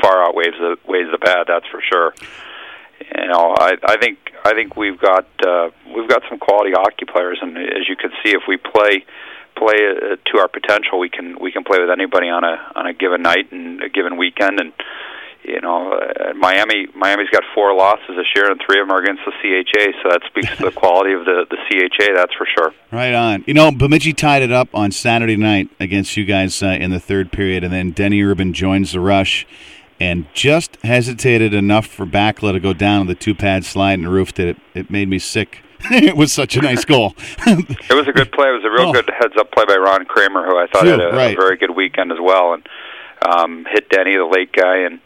far outweighs the weighs the bad. That's for sure. You know, I I think I think we've got uh, we've got some quality hockey players, and as you can see, if we play play uh, to our potential, we can we can play with anybody on a on a given night and a given weekend. And you know, uh, Miami Miami's got four losses this year, and three of them are against the CHA. So that speaks to the quality of the the CHA. That's for sure. Right on. You know, Bemidji tied it up on Saturday night against you guys uh, in the third period, and then Denny Urban joins the rush. And just hesitated enough for Bakala to go down on the two pad slide and roof that it, it made me sick it was such a nice goal. it was a good play. It was a real oh. good heads up play by Ron Kramer, who I thought Dude, had a, right. a very good weekend as well, and um, hit Denny, the late guy, and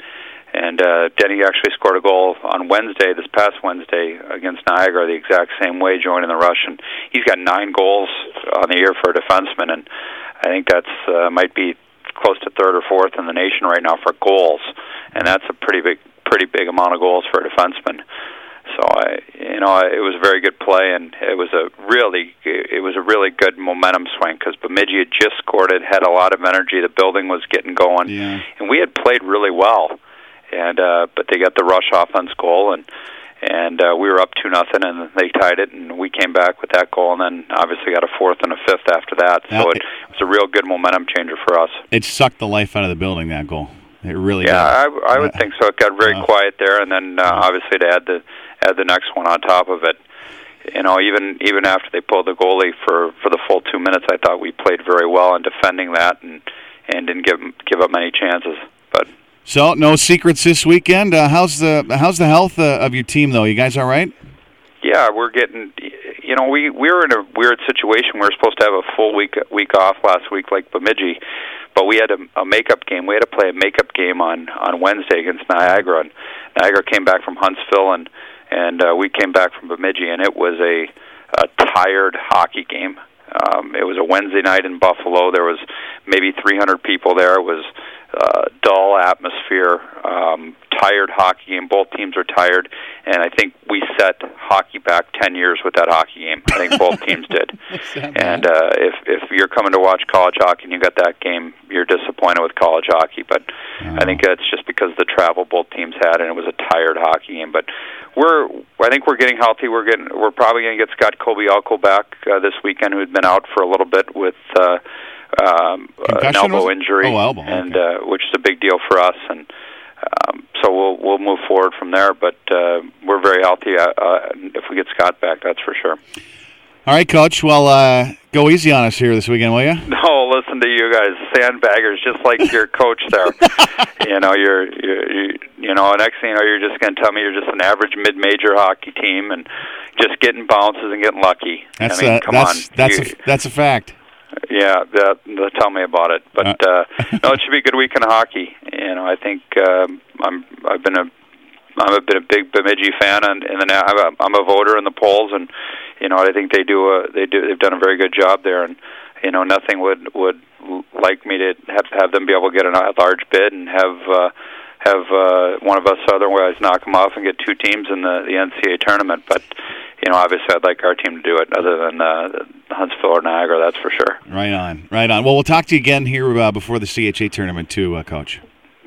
and uh, Denny actually scored a goal on Wednesday, this past Wednesday against Niagara, the exact same way, joining the rush, and he's got nine goals on the year for a defenseman, and I think that's uh, might be close to third or fourth in the nation right now for goals, and that's a pretty big, pretty big amount of goals for a defenseman. So I, you know, it was a very good play, and it was a really, it was a really good momentum swing because Bemidji had just scored it, had a lot of energy. The building was getting going, yeah. and we had played really well. And uh, but they got the rush offense goal, and and uh, we were up two nothing, and they tied it, and we came back with that goal, and then obviously got a fourth and a fifth after that. So it, it was a real good momentum changer for us. It sucked the life out of the building that goal. It really yeah, did. I, I would think so. It got very uh, quiet there, and then uh, obviously to add the add the next one on top of it. You know, even even after they pulled the goalie for for the full two minutes, I thought we played very well in defending that and and didn't give give up many chances. But so no secrets this weekend. Uh, how's the how's the health uh, of your team though? You guys all right? Yeah, we're getting. You know, we we were in a weird situation. We were supposed to have a full week week off last week, like Bemidji, but we had a, a makeup game. We had to play a makeup game on on Wednesday against Niagara, and Niagara came back from Huntsville and and uh, we came back from Bemidji, and it was a, a tired hockey game. Um, it was a Wednesday night in Buffalo. There was maybe 300 people there. It was uh, dull atmosphere, um, tired hockey game. Both teams are tired, and I think we set hockey back ten years with that hockey game. I think both teams did. and uh, if if you're coming to watch college hockey and you got that game, you're disappointed with college hockey. But oh. I think that's just because the travel both teams had, and it was a tired hockey game. But we're I think we're getting healthy. We're getting we're probably going to get Scott Kobialko back uh, this weekend, who had been out for a little bit with. Uh, um, an elbow injury, oh, elbow. and uh, which is a big deal for us. And um, so we'll we'll move forward from there. But uh, we're very healthy. Uh, uh, if we get Scott back, that's for sure. All right, Coach. Well, uh, go easy on us here this weekend, will you? No, listen to you guys, sandbaggers, just like your coach there. you know, you're, you're you, you know, next thing you know, you're just going to tell me you're just an average mid-major hockey team and just getting bounces and getting lucky. That's I mean, a, come that's, on, that's you, a, that's a fact. Yeah, that, that, tell me about it. But uh, no, it should be a good week in hockey. You know, I think um, I'm I've been a I'm a been a big Bemidji fan, and, and then I'm a, I'm a voter in the polls, and you know I think they do a they do they've done a very good job there, and you know nothing would would like me to have have them be able to get a large bid and have. uh have uh, one of us otherwise knock them off and get two teams in the the NCAA tournament. But you know, obviously, I'd like our team to do it, other than uh, Huntsville or Niagara. That's for sure. Right on, right on. Well, we'll talk to you again here uh, before the CHA tournament too, uh, Coach.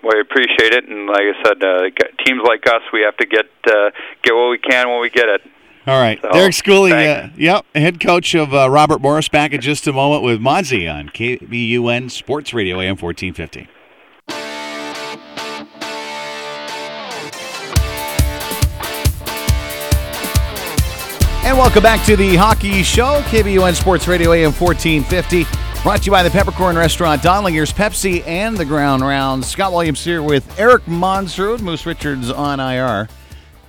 we appreciate it, and like I said, uh, teams like us, we have to get uh, get what we can when we get it. All right. So, Derek Schooley, uh, yep, head coach of uh, Robert Morris back in just a moment with Monzi on KBUN Sports Radio AM 1450. And welcome back to the Hockey Show, KBUN Sports Radio AM 1450. Brought to you by the Peppercorn Restaurant, Donlinger's Pepsi, and the Ground Round. Scott Williams here with Eric Monsrud, Moose Richards on IR.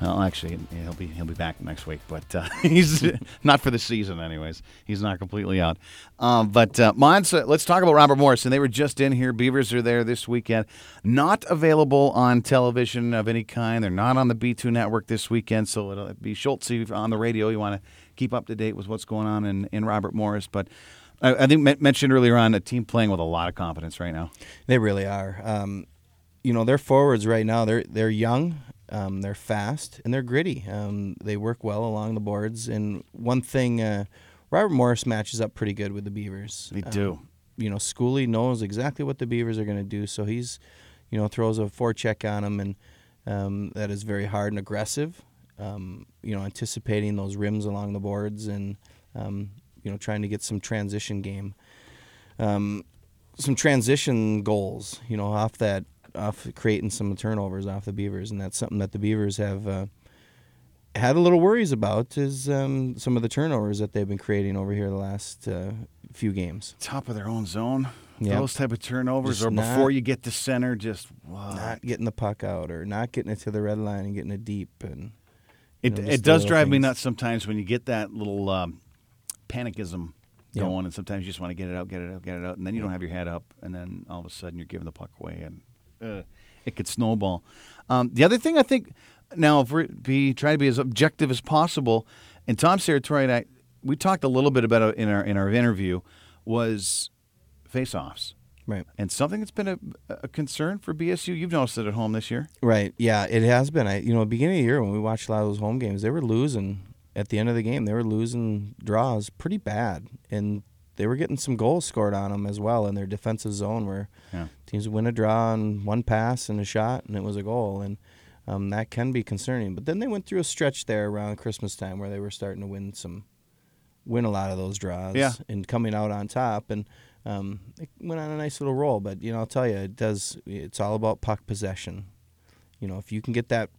Well, actually, he'll be he'll be back next week, but uh, he's not for the season, anyways. He's not completely out. Um, but uh, Mons, uh, let's talk about Robert Morrison. They were just in here. Beavers are there this weekend. Not available on television of any kind. They're not on the B2 network this weekend, so it'll be Schultz on the radio. You want to keep up to date with what's going on in, in Robert Morris, but. I I think men- mentioned earlier on a team playing with a lot of confidence right now. They really are. Um, you know, their forwards right now, they're they're young, um, they're fast, and they're gritty. Um, they work well along the boards. And one thing, uh, Robert Morris matches up pretty good with the Beavers. They Um, do. you know, Schooley knows exactly what the Beavers are going to do, so he's, you know, throws a forecheck on them, and um, that is very hard and aggressive. Um, you know, anticipating those rims along the boards and um, you know trying to get some transition game, um, some transition goals. You know, off that, off creating some turnovers off the Beavers, and that's something that the Beavers have. Uh, had a little worries about is um, some of the turnovers that they've been creating over here the last uh, few games. Top of their own zone. Yeah. Those type of turnovers, Just or before you get to center, just wow. not getting the puck out or not getting it to the red line and getting it deep and It, know, it does drive me nuts sometimes when you get that little um, panicism going, and sometimes you just want to get it out, get it out, get it out, and then you don't have your head up, and then all of a sudden you're giving the puck away, and uh, it could snowball. Um, the other thing I think now, if we be try to be as objective as possible, and Tom Serratore and I, we talked a little bit about it in our in our interview, was face-offs. right And something that's been a, a concern for BSU. You've noticed it at home this year. right yeah it has been I you know beginning of the year when we watched a lot of those home games they were losing at the end of the game they were losing draws pretty bad and they were getting some goals scored on them as well in their defensive zone where Yeah. teams win a draw on one pass and a shot and it was a goal. And um, that can be concerning. But then they went through a stretch there around Christmas time where they were starting to win some win a lot of those draws Yeah. and coming out on top. And um, it went on a nice little roll. But you know I'll tell you it does it's all about puck possession. You know if you can get that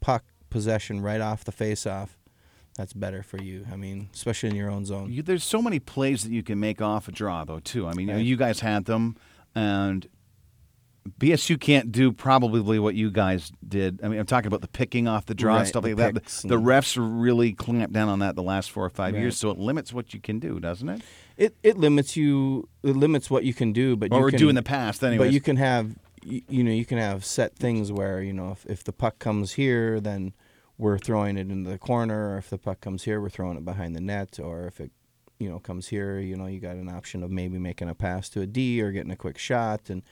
puck possession right off the face off that's better for you I mean especially in your own zone You, there's so many plays that you can make off a draw, though, too. I mean, you, know, Right. you guys had them, and BSU can't do probably what you guys did. I mean, I'm talking about the picking off the draw and stuff the like that. The, the refs really clamped down on that the last four or five Right. years, so it limits what you can do, doesn't it? it it limits you it limits what you can do but Or you we're can, doing the past, anyways. But you can have, you, you know, you can have set things where you know if, if the puck comes here, then we're throwing it into the corner, or if the puck comes here, we're throwing it behind the net, or if it, you know, comes here, you know, you got an option of maybe making a pass to a D or getting a quick shot, and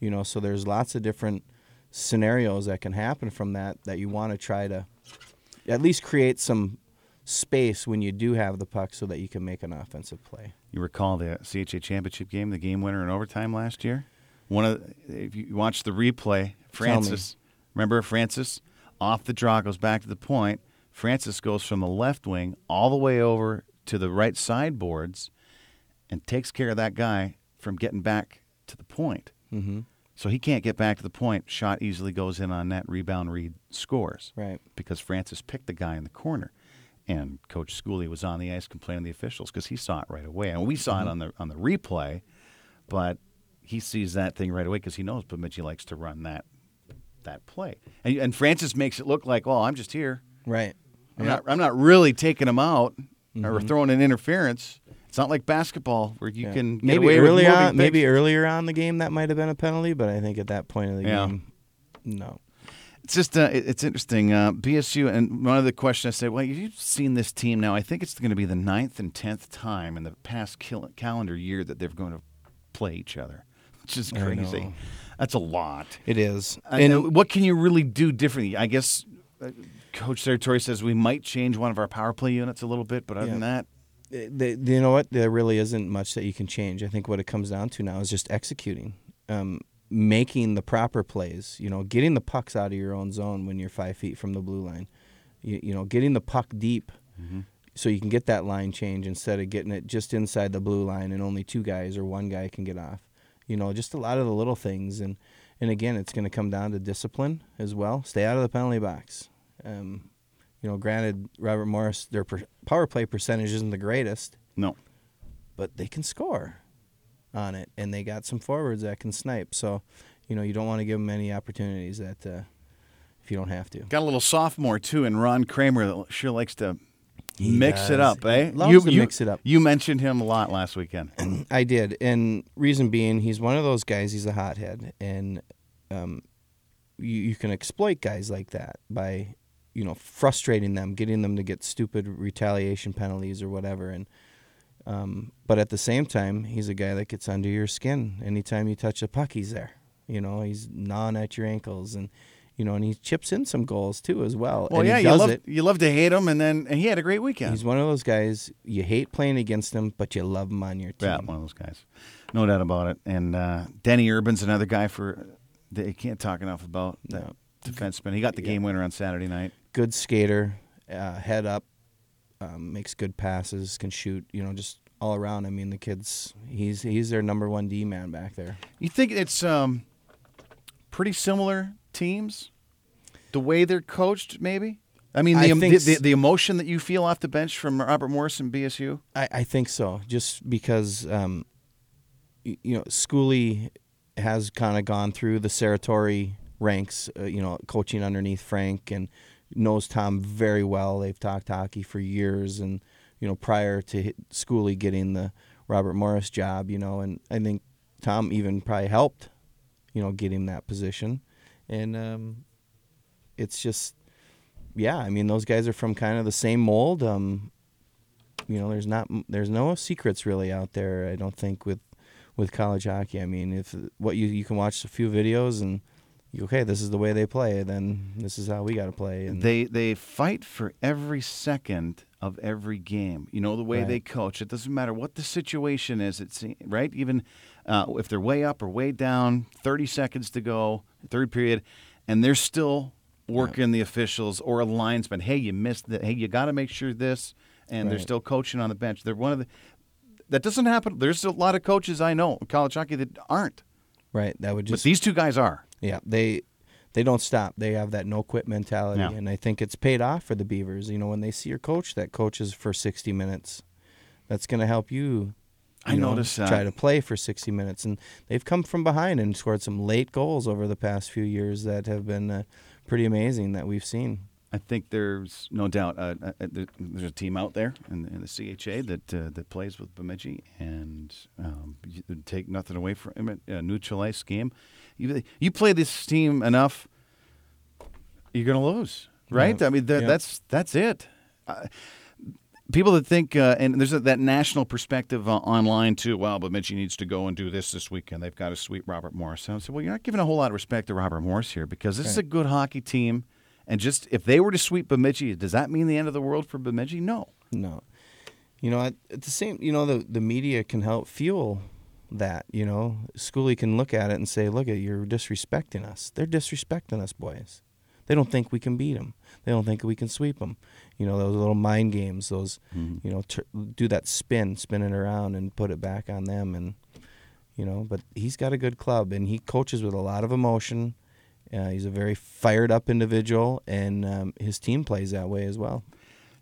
you know, so there's lots of different scenarios that can happen from that that you want to try to at least create some space when you do have the puck so that you can make an offensive play. You recall the CHA championship game, the game winner in overtime last year. One of, if you watch the replay, Francis, remember Francis, off the draw goes back to the point. Francis goes from the left wing all the way over to the right sideboards, and takes care of that guy from getting back to the point. Mm-hmm. So he can't get back to the point. Shot easily goes in on net. Rebound. Reed scores Right. because Francis picked the guy in the corner, and Coach Schooley was on the ice complaining to the officials because he saw it right away, and we saw it on the on the replay, but he sees that thing right away because he knows Bemidji likes to run that that play, and, and Francis makes it look like, well, I'm just here. Right. I'm not I'm not really taking him out or Mhm. throwing an interference. It's not like basketball where you Yeah. can get maybe away early with moving on, maybe earlier on the game that might have been a penalty, but I think at that point of the Yeah. game, no. It's just uh, it's interesting. Uh, BSU and one of the questions I said, well, you've seen this team now. I think it's going to be the ninth and tenth time in the past kil- calendar year that they're going to play each other, which is crazy. That's a lot. It is. And, And what can you really do differently? I guess uh, Coach Serratore says we might change one of our power play units a little bit, but other Yeah. than that, Uh, the, you know what? There really isn't much that you can change. I think what it comes down to now is just executing. Um, making the proper plays. You know, getting the pucks out of your own zone when you're five feet from the blue line. You, you know, getting the puck deep so you can get that line change instead of getting it just inside the blue line and only two guys or one guy can get off. You know, just a lot of the little things and and again, it's going to come down to discipline as well. Stay out of the penalty box. Um, you know, granted, Robert Morris, their per- power play percentage isn't the greatest, No. but they can score on it, and they got some forwards that can snipe. So, you know, you don't want to give them any opportunities that uh, if you don't have to. Got a little sophomore too, and Ron Kramer that sure likes to He mix it up, eh? Loves you, to you- mix it up. You mentioned him a lot last weekend. I did, and reason being, he's one of those guys. He's a hothead, and um, you you can exploit guys like that by you know frustrating them, getting them to get stupid retaliation penalties or whatever. And um, but at the same time, he's a guy that gets under your skin. Anytime you touch a puck, he's there. You know, he's gnawing at your ankles, and you know, and he chips in some goals too as well. Well, and yeah, he you love it. you love to hate him, and then and he had a great weekend. He's one of those guys you hate playing against him, but you love him on your team. yeah, one of those guys, no doubt about it. And uh, Denny Urban's another guy for that you can't talk enough about. That No. defenseman. He got the game winner on Saturday night. good skater, uh, head up, um, makes good passes, can shoot. You know, just all around. I mean, the kid's he's he's their number one D man back there. You think it's um, pretty similar teams, the way they're coached, maybe. I mean, the, I the, the the emotion that you feel off the bench from Robert Morris and BSU. I, I think so, just because um, y- you know Schooley has kind of gone through the Serratore ranks. Uh, you know, coaching underneath Frank and knows Tom very well. They've talked hockey for years, and you know prior to Schooley getting the Robert Morris job, you know, and I think Tom even probably helped, you know, get him that position, and um, it's just. Yeah, I mean those guys are from kind of the same mold. Um, you know, there's not there's no secrets really out there. I don't think with with college hockey. I mean, if what you you can watch a few videos and okay, this is the way they play, then this is how we got to play. And They they fight for every second of every game. You know the way Right. they coach. It doesn't matter what the situation is. It's right. Even uh, if they're way up or way down, thirty seconds to go, third period, and they're still working the officials or a linesman. Hey, you missed that. Hey, you got to make sure this. And they're still coaching on the bench. They're one of the. That doesn't happen. There's a lot of coaches I know in college hockey that aren't, right, that would just. but just these two guys are. Yeah they they don't stop. They have that no quit mentality, Yeah. and I think it's paid off for the Beavers. You know, when they see your coach that coaches for sixty minutes, that's going to help you. I know, noticed that. try to play for 60 minutes and they've come from behind and scored some late goals over the past few years that have been uh, pretty amazing that we've seen I think there's no doubt uh, uh, there's a team out there in, in the CHA that uh, that plays with Bemidji, and um, take nothing away from it. A neutralized game. You you play this team enough, you're going to lose, right? Yeah. I mean, that, Yeah. that's that's it. Uh, people that think, uh, and there's a, that national perspective uh, online too. Well, Bemidji needs to go and do this this weekend. They've got to sweep Robert Morris. And I said, well, you're not giving a whole lot of respect to Robert Morris here because this is a good hockey team. And just if they were to sweep Bemidji, does that mean the end of the world for Bemidji? No. No. You know, at, at the same, you know, the, the media can help fuel that. You know, Schooley can look at it and say, look, at you're disrespecting us. They're disrespecting us, boys. They don't think we can beat them. They don't think we can sweep them. You know, those little mind games, those, you know, tur do that spin, spin it around and put it back on them. And, you know, but he's got a good club and he coaches with a lot of emotion. Uh, he's a very fired up individual, and um, his team plays that way as well.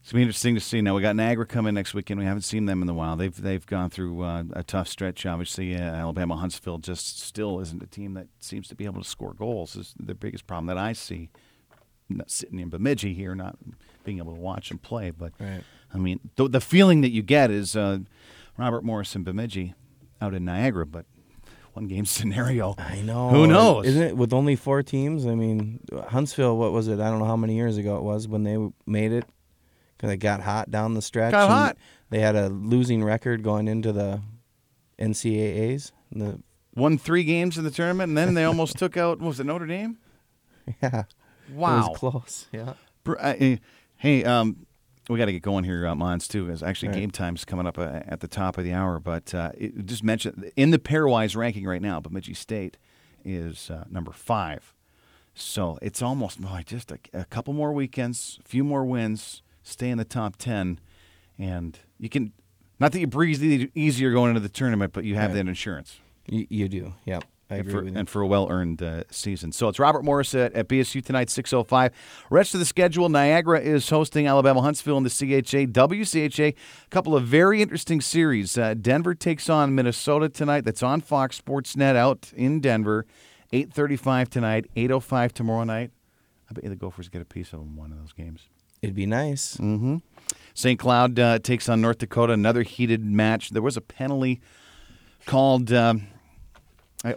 It's gonna be interesting to see. Now we got Niagara coming next weekend. We haven't seen them in a while. They've they've gone through uh, a tough stretch. Obviously, uh, Alabama Huntsville just still isn't a team that seems to be able to score goals. Is the biggest problem that I see. Not sitting in Bemidji here, not being able to watch them play, but Right. I mean, the, the feeling that you get is uh, Robert Morris and Bemidji out in Niagara, but one game scenario. I know. Who knows? Isn't it with only four teams? I mean, Huntsville. What was it? I don't know how many years ago it was when they made it it got hot down the stretch. Got hot. They had a losing record going into the NCAA's. The Won three games in the tournament, and then they almost took out. Was it Notre Dame? yeah, it Wow. was close. Yeah. Uh, eh, Hey, um, we got to get going here, uh, Mons, too. Because actually, Right. game time's coming up uh, at the top of the hour. But uh, it, just mention in the pairwise ranking right now, Bemidji State is uh, number five. So it's almost oh, just a, a couple more weekends, a few more wins, stay in the top ten, and you can. Not that you breathe e- easier going into the tournament, but you have Right. that insurance. You, you do. Yep. I and agree for, and for a well-earned uh, season. So it's Robert Morris at, at BSU tonight, 6.05. Rest of the schedule, Niagara is hosting Alabama Huntsville in the CHA. WCHA, a couple of very interesting series. Uh, Denver takes on Minnesota tonight. That's on Fox Sports Net out in Denver. 8.35 tonight, 8.05 tomorrow night. I bet you the Gophers get a piece of them, one of those games. It'd be nice. Mm-hmm. St. Cloud uh, takes on North Dakota. Another heated match. There was a penalty called, um,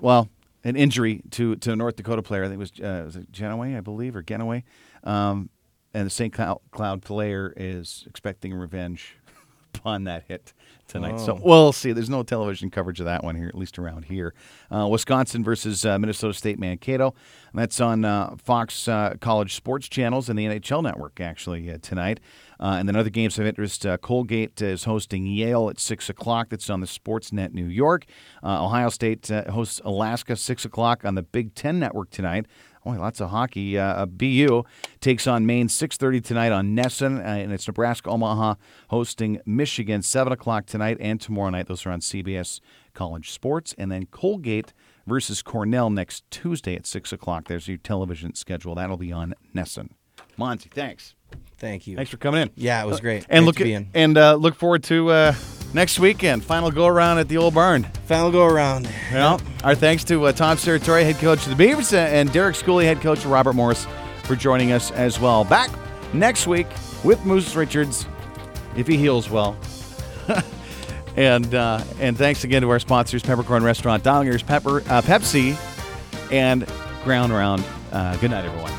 well, an injury to to a North Dakota player. I think it was uh, was it Genoway, I believe, or Genoway. Um, and the St. Cloud, Cloud player is expecting revenge upon that hit tonight. So Oh. we'll see. There's no television coverage of that one here, at least around here. Uh, Wisconsin versus uh, Minnesota State Mankato. And that's on uh, Fox uh, College Sports channels and the NHL Network actually uh, tonight. Uh, and then other games of interest: uh, Colgate is hosting Yale at six o'clock. That's on the Sportsnet New York. Uh, Ohio State uh, hosts Alaska six o'clock on the Big Ten Network tonight. Boy, lots of hockey. Uh, uh, BU takes on Maine 6:30 tonight on NESN, uh, and it's Nebraska Omaha hosting Michigan 7 o'clock tonight and tomorrow night. Those are on CBS College Sports, and then Colgate versus Cornell next Tuesday at 6 o'clock. There's your television schedule. That'll be on NESN. Monty, thanks. Thank you. Thanks for coming in. Yeah, it was great. And Great look to be at, in. and uh, look forward to uh, next weekend. Final go around at the old barn. Final go around. Well, our thanks to uh, Tom Serratore, head coach of the Beavers, uh, and Derek Schooley, head coach of Robert Morris, for joining us as well. Back next week with Moose Richards, if he heals well. and uh, and thanks again to our sponsors, Peppercorn Restaurant, Donlinger's Pepper, uh, Pepsi, and Ground Round. Uh, good night, everyone.